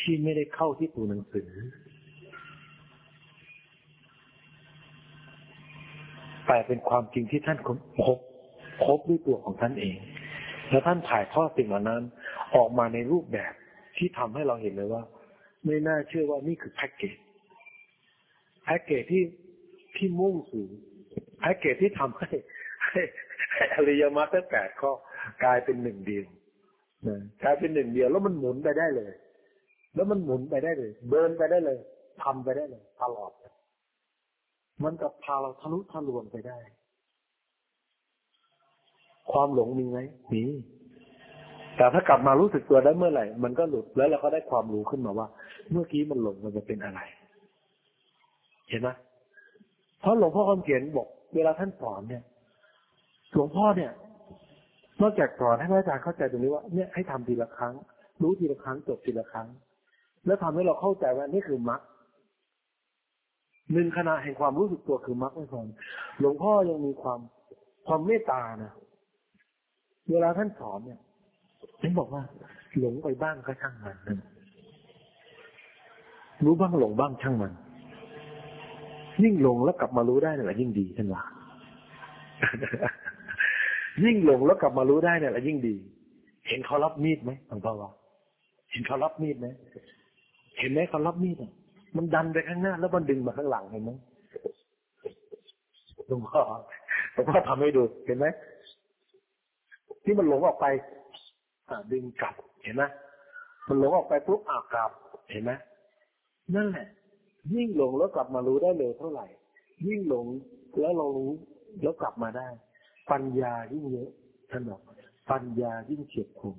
ที่ไม่ได้เข้าที่ตัวหนังสือ แต่เป็นความจริงที่ท่านพบพบด้วยตัวของท่านเอง แล้วท่านถ่ายทอดสิ่งเหล่านั้น ออกมาในรูปแบบที่ทำให้เราเห็นเลยว่า ไม่น่าเชื่อว่านี่คือแพ็กเกจแพ็กเกจที่ที่มุ่งสู่แพ็กเกจที่ทำให้ให้อริยมรรคแปดข้อกลายเป็นหนึ่งเดียวนะกลายเป็นหนึ่งเดียว แล้วมันหมุนไปได้เลย แล้วมันหมุนไปได้เลย เดินไปได้เลยทำไปได้เลยตลอด มันกับพาเราทะลุทะลวงไปได้ ความหลงมีไหมมี แต่ถ้ากลับมารู้สึกตัวได้เมื่อไหร่ มันก็หลุดแล้วเราก็ได้ความรู้ขึ้นมาว่า เมื่อกี้มันหลงมันจะเป็นอะไร เห็นไหมเพราะหลวงพ่อคำเขียนบอก เวลาท่านสอนเนี่ยหลวงพ่อเนี่ย นอกจากสอนให้พระอาจารย์เข้าใจตรงนี้ว่าเนี่ยให้ทำทีละครั้ง รู้ทีละครั้งจบทีละครั้ง แล้วทำให้เราเข้าใจว่านี่คือมรรคหนึ่งขณะแห่งความรู้สึกตัวคือมรรคไม่พอหลวงพ่อยังมีความความเมตตานะ เวลาท่านสอนเนี่ยท่านบอกว่า หลงไปบ้างก็ช่างมันรู้บ้างหลงบ้างช่างมัน ยิ่งหลงแล้วกลับมารู้ได้เนี่ยแหละยิ่งดีท่านว่ายิ่งหลงแล้วกลับมารู้ได้เนี่ยแหละยิ่งดี เห็นเขารับมีดไหมหลวงพ่อว่าเห็นเขารับมีดไหมเห็นไหมเขารับมีดอะมันดันไปข้างหน้า แล้วมันดึงมาข้างหลังเห็นไหมหลวงพ่อหลวงพ่อทำให้ดูเห็นไหม ที่มันหลงออกไปดึงกลับเห็นไหมมันหลงออกไปปุ๊บอากลับ เห็นไหมนั่นแหละยิ่งหลงแล้วกลับมารู้ได้เร็วเท่าไหร่ ยิ่งหลงแล้วเรารู้แล้วกลับมาได้ ปัญญายิ่งเยอะท่านบอกปัญญายิ่งเฉียบคม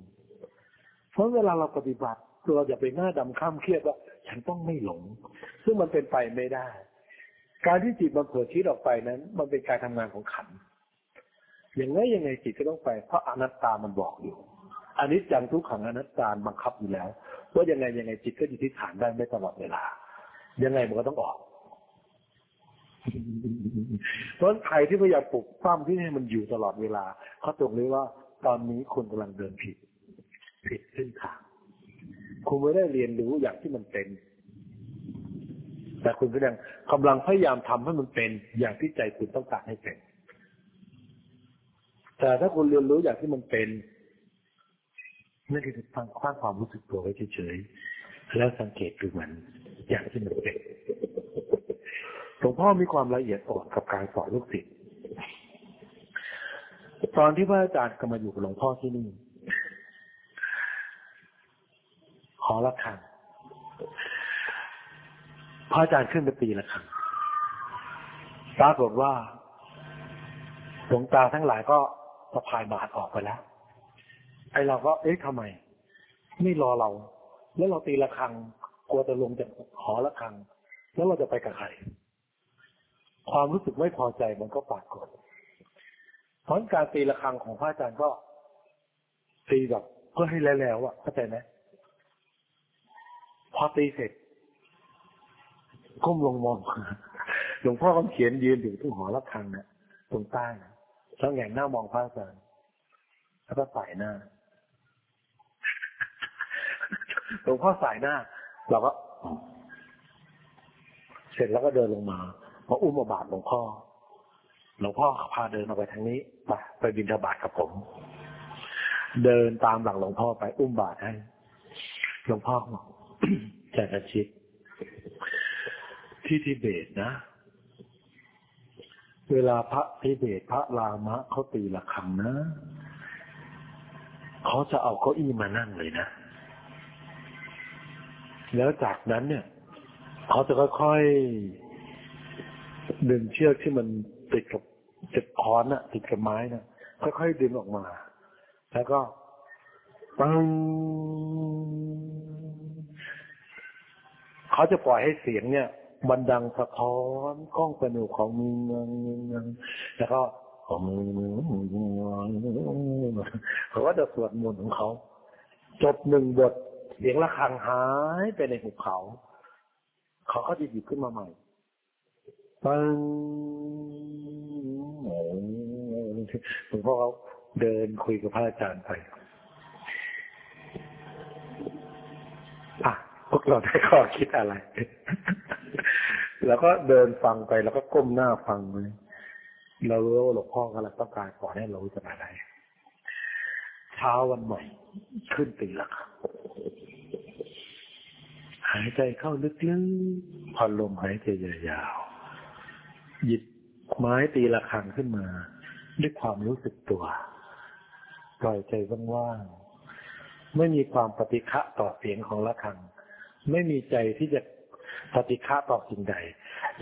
เพราะเวลาเราปฏิบัติเราอย่าไปหน้าดำข้ามเครียดว่าฉันต้องไม่หลง ซึ่งมันเป็นไปไม่ได้ การที่จิตมันเผลอคิดออกไปนั้น มันเป็นการทำงานของขัน อย่างไงยังไงจิตก็ต้องไป เพราะอนัตตามันบอกอยู่อันนี้จังทุกขังอนัตตาบังคับอยู่แล้วว่ายังไงยังไงจิตก็อยู่ที่ฐานได้ไม่ตลอดเวลา ยังไงมันก็ต้องออกเพราะใครที่พยายามปลุกปั้มที่ให้มันอยู่ตลอดเวลาเขาตรงนี้ว่า ตอนนี้คุณกำลังเดินผิด ผิดเส้นทางคุณไม่ได้เรียนรู้อย่างที่มันเป็น แต่คุณก็ยังกำลังพยายามทำให้มันเป็น อย่างที่ใจคุณต้องการให้เป็น แต่ถ้าคุณเรียนรู้อย่างที่มันเป็นนั่นคือฟังคว้างความรู้สึกตัวไว้เฉยๆแล้วสังเกตดูมันอย่างที่มันเป็นหลวงพ่อมีความละเอียดอ่อนกับการสอนลูกศิษย์ตอนที่พระอาจารย์กำมาอยู่กับหลวงพ่อที่นี่ขอละครังพระอาจารย์ขึ้นไปตีละครังปรากฏว่าหลวงตาทั้งหลายก็ สะพายบาตออกไปแล้ว ไอเราก็เอ๊ะทำไม ไม่รอเรา แล้วเราตีละครังกลัวจะลงจากหอละครัง แล้วเราจะไปกับใคร ความรู้สึกไม่พอใจมันก็ปรากฏเพราะการตีละครังของพระอาจารย์ก็ตีแบบเพื่อให้แล้วๆอะเข้าใจไหมพอตีเสร็จก้มลงมองหลวงพ่อก็เขียนยืนอยู่ที่หอระฆังเนะตรงใต้นะ แล้วแงหน้ามองพระอาจารย์แล้วก็ใส่หน้าหลวงพ่อใส่หน้า เราก็ เสร็จแล้วก็เดินลงมาพออุ้มมาบาดหลวงพ่อหลวงพ่อพาเดินออกไปทางนี้ไปไปบินทบาทกับผม เดินตามหลังหลวงพ่อไปอุ้มบาทให้หลวงพ่อบอกจกชิดที่ทิเบตนะ เวลาพระทิเบตพระรามะเขาตีละครังนะเขาจะเอาเก้าอี้มานั่งเลยนะ แล้วจากนั้นเนี่ยเขาจะค่อยๆดึงเชือกที่มันติดกับติดค้อนอะติดกับไม้นะค่อยๆดึงออกมา แล้วก็ปังเขาจะปล่อยให้เสียงเนี่ย มันดังสะท้อนกล้องประนูของมือเมืองเมืองแล้วก็ของมือมือเขาก็จะสวดมนต์ของเขาจบหนึ่งบทเสียงระฆังหายไปในหุบเขา เขาก็จะหยิบขึ้นมาใหม่ปังหลวงพ่อเขาเดินคุยกับพระอาจารย์ไปอะพวกเราได้ข้อคิดอะไร แล้วก็เดินฟังไปแล้วก็ก้มหน้าฟังเลยเรารู้ว่าหลวงพ่อกำลังต้องการขอให้เราจะอะไรเช้าวันใหม่ ขึ้นตีละครับหายใจเข้าลึกๆผ่อนลมหายใจยาวๆหยิบไม้ตีละครังขึ้นมา ด้วยความรู้สึกตัว ปล่อยใจว่างๆไม่มีความปฏิฆะต่อเสียงของละครัง ไม่มีใจที่จะ ปฏิฆะต่อสิ่งใด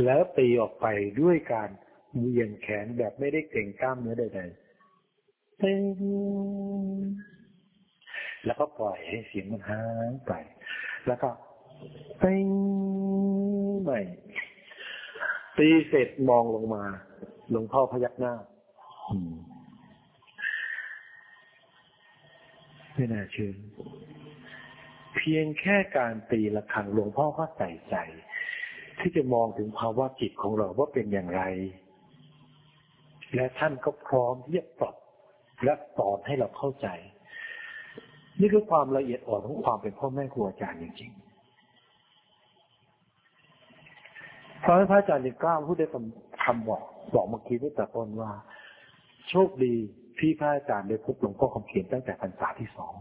แล้วตีออกไปด้วยการเวียงแขนแบบไม่ได้เก่งกล้ามเนื้อใดๆเต้แล้วก็ปล่อยให้เสียงมันหายไป แล้วก็เต้งใหม่ตีเสร็จมองลงมา หลวงพ่อพยักหน้าไม่น่าเชื่อ พียงแค่การตีละครังหลวงพ่อก็ใส่ใจที่จะมองถึงภาวะจิตของเราว่าเป็นอย่างไร และท่านก็พร้อมที่จะปรับและสอนให้เราเข้าใจ นี่คือความละเอียดอ่อนของความเป็นพ่อแม่ครูอาจารย์จริงๆพราะพระอาจารย์ยังกล้าพูดได้คำคำบอกบอกเมื่อกี้ตั้งแต่ต้นว่า โชคดีที่พระอาจารย์ได้พบหลวงพ่อคำเขียนตั้งแต่พรรษาที่สอง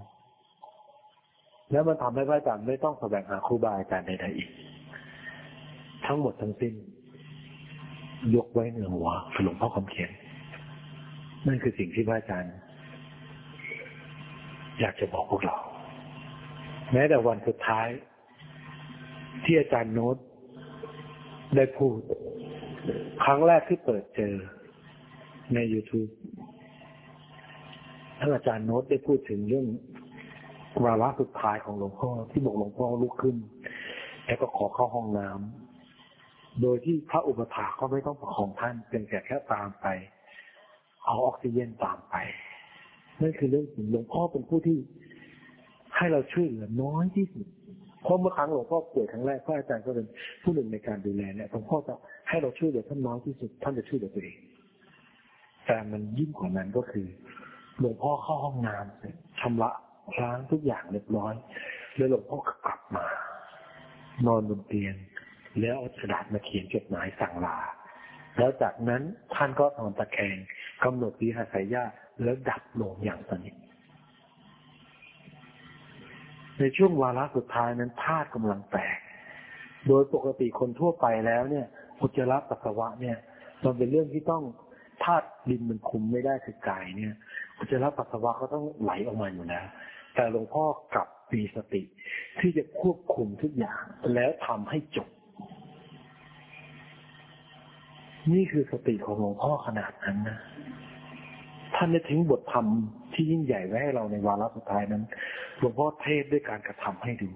แล้วมันทำให้พระอาจารย์ไม่ต้องแสวงหาครูบาอาจารย์ใดๆอีก ทั้งหมดทั้งสิ้น ยกไว้เหนือหัวหลวงพ่อคำเขียน นั่นคือสิ่งที่พระอาจารย์ อยากจะบอกพวกเรา แม้แต่วันสุดท้าย ที่อาจารย์โน้ตได้พูด ครั้งแรกที่เปิดเจอใน YouTube ท่านอาจารย์โน้ตได้พูดถึงเรื่อง วาระสุดท้ายของหลวงพ่อที่บอกหลวงพ่อลุกขึ้นแล้วก็ขอเข้าห้องน้ำโดยที่พระอุปถาก็ไม่ต้องประคองท่านเป็นแค่แค่ตามไป เอาออกซิเจนตามไปนั่นคือเรื่องจริงหลวงพ่อเป็นผู้ที่ให้เราช่วยเหลือน้อยที่สุดเพราะเมื่อครั้งหลวงพ่อป่วยครั้งแรกพระอาจารย์ก็เป็นผู้หนึ่งในการดูแลเนี่ยหลวงพ่อจะให้เราช่วยเหลือท่านน้อยที่สุด ท่านจะช่วยเหลือตัวเองแต่มันยิ่งกว่านั้นก็คือหลวงพ่อเข้าห้องน้ำชำระ ล้างทุกอย่างเรียบร้อย แล้วหลวงพ่อกลับมา นอนบนเตียง แล้วเอากระดาษมาเขียนจดหมายสั่งลา แล้วจากนั้นท่านก็นอนตะแคงกำหนดวิหารสายญาแล้วดับลงอย่างสนิทในช่วงวาระสุดท้ายนั้นธาตุกำลังแตก โดยปกติคนทั่วไปแล้วเนี่ยอุจจาระปัสสาวะเนี่ย มันเป็นเรื่องที่ต้องธาตุดินมันคุมไม่ได้คือกายเนี่ยอุจจาระปัสสาวะก็ต้องไหลออกมาอยู่แล้ว แต่หลวงพ่อกลับมีสติ ที่จะควบคุมทุกอย่างแล้วทำให้จบ นี่คือสติของหลวงพ่อขนาดนั้นนะท่านได้ทิ้งบทธรรมที่ยิ่งใหญ่ไว้ให้เราในวาระสุดท้ายนั้น หลวงพ่อเทศด้วยการกระทำให้ดู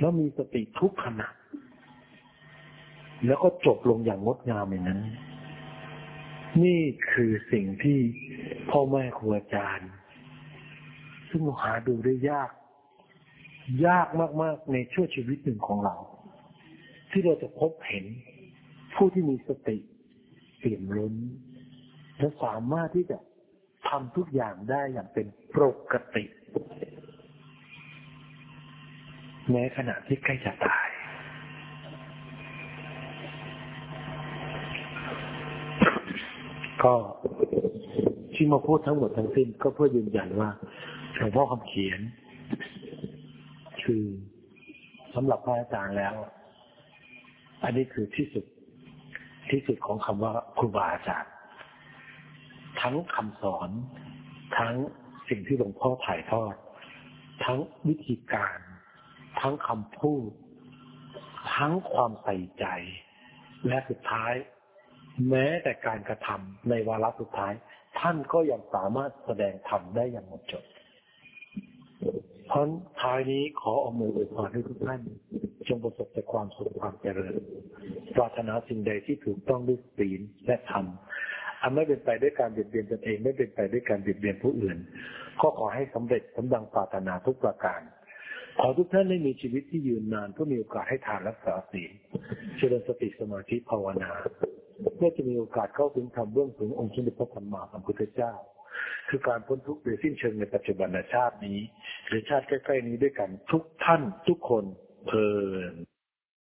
แล้วมีสติทุกขณะแล้วก็จบลงอย่างงดงามอย่างนั้น นี่คือสิ่งที่พ่อแม่ครูอาจารย์ ซึ่งหาดูได้ยาก ยากมาก ๆ ในช่วงชีวิตหนึ่งของเรา ที่เราจะพบเห็นผู้ที่มีสติเปลี่ยนล้น และสามารถที่จะทำทุกอย่างได้อย่างเป็นปกติ แม้ขณะที่ใกล้จะตาย ก็ที่มาพูดทั้งหมดทั้งสิ้นก็เพื่อยืนยันว่า หลวงพ่อคำเขียน คือสำหรับพระอาจารย์แล้ว อันนี้คือที่สุดที่สุดของคำว่าครูบาอาจารย์ ทั้งคำสอนทั้งสิ่งที่หลวงพ่อถ่ายทอด ทั้งวิธีการ ทั้งคำพูด ทั้งความใส่ใจ และสุดท้าย แม้แต่การกระทำในวาระสุดท้าย ท่านก็ยังสามารถแสดงธรรมได้อย่างหมดจด ราะท้ายนี้ขออมืออวยพรให้ทุกท่านจงประสบแต่ความสุขความเจริญปรารถนาสิ่งใดที่ถูกต้องด้วยศีลและธรรมอันไม่เป็นไปด้วยการเบียดเบียนตนเองไม่เป็นไปด้วยการเบียดเบียนผู้อื่นก็ขอให้สำเร็จสมดังปรารถนาทุกประการ ขอทุกท่านได้มีชีวิตที่ยืนนานเพื่อมีโอกาสให้ทานรักษาศีลเจริญสติสมาธิภาวนาเพื่อจะมีโอกาสเข้าถึงธรรมเบื้องสูงองค์สมเด็จพระสัมมาสัมพุทธเจ้า คือการพ้นทุกข์โดยสิ้นเชิงในปัจจุบันชาตินี้ หรือชาติใกล้ๆนี้ด้วยกันทุกท่านทุกคนเพลิน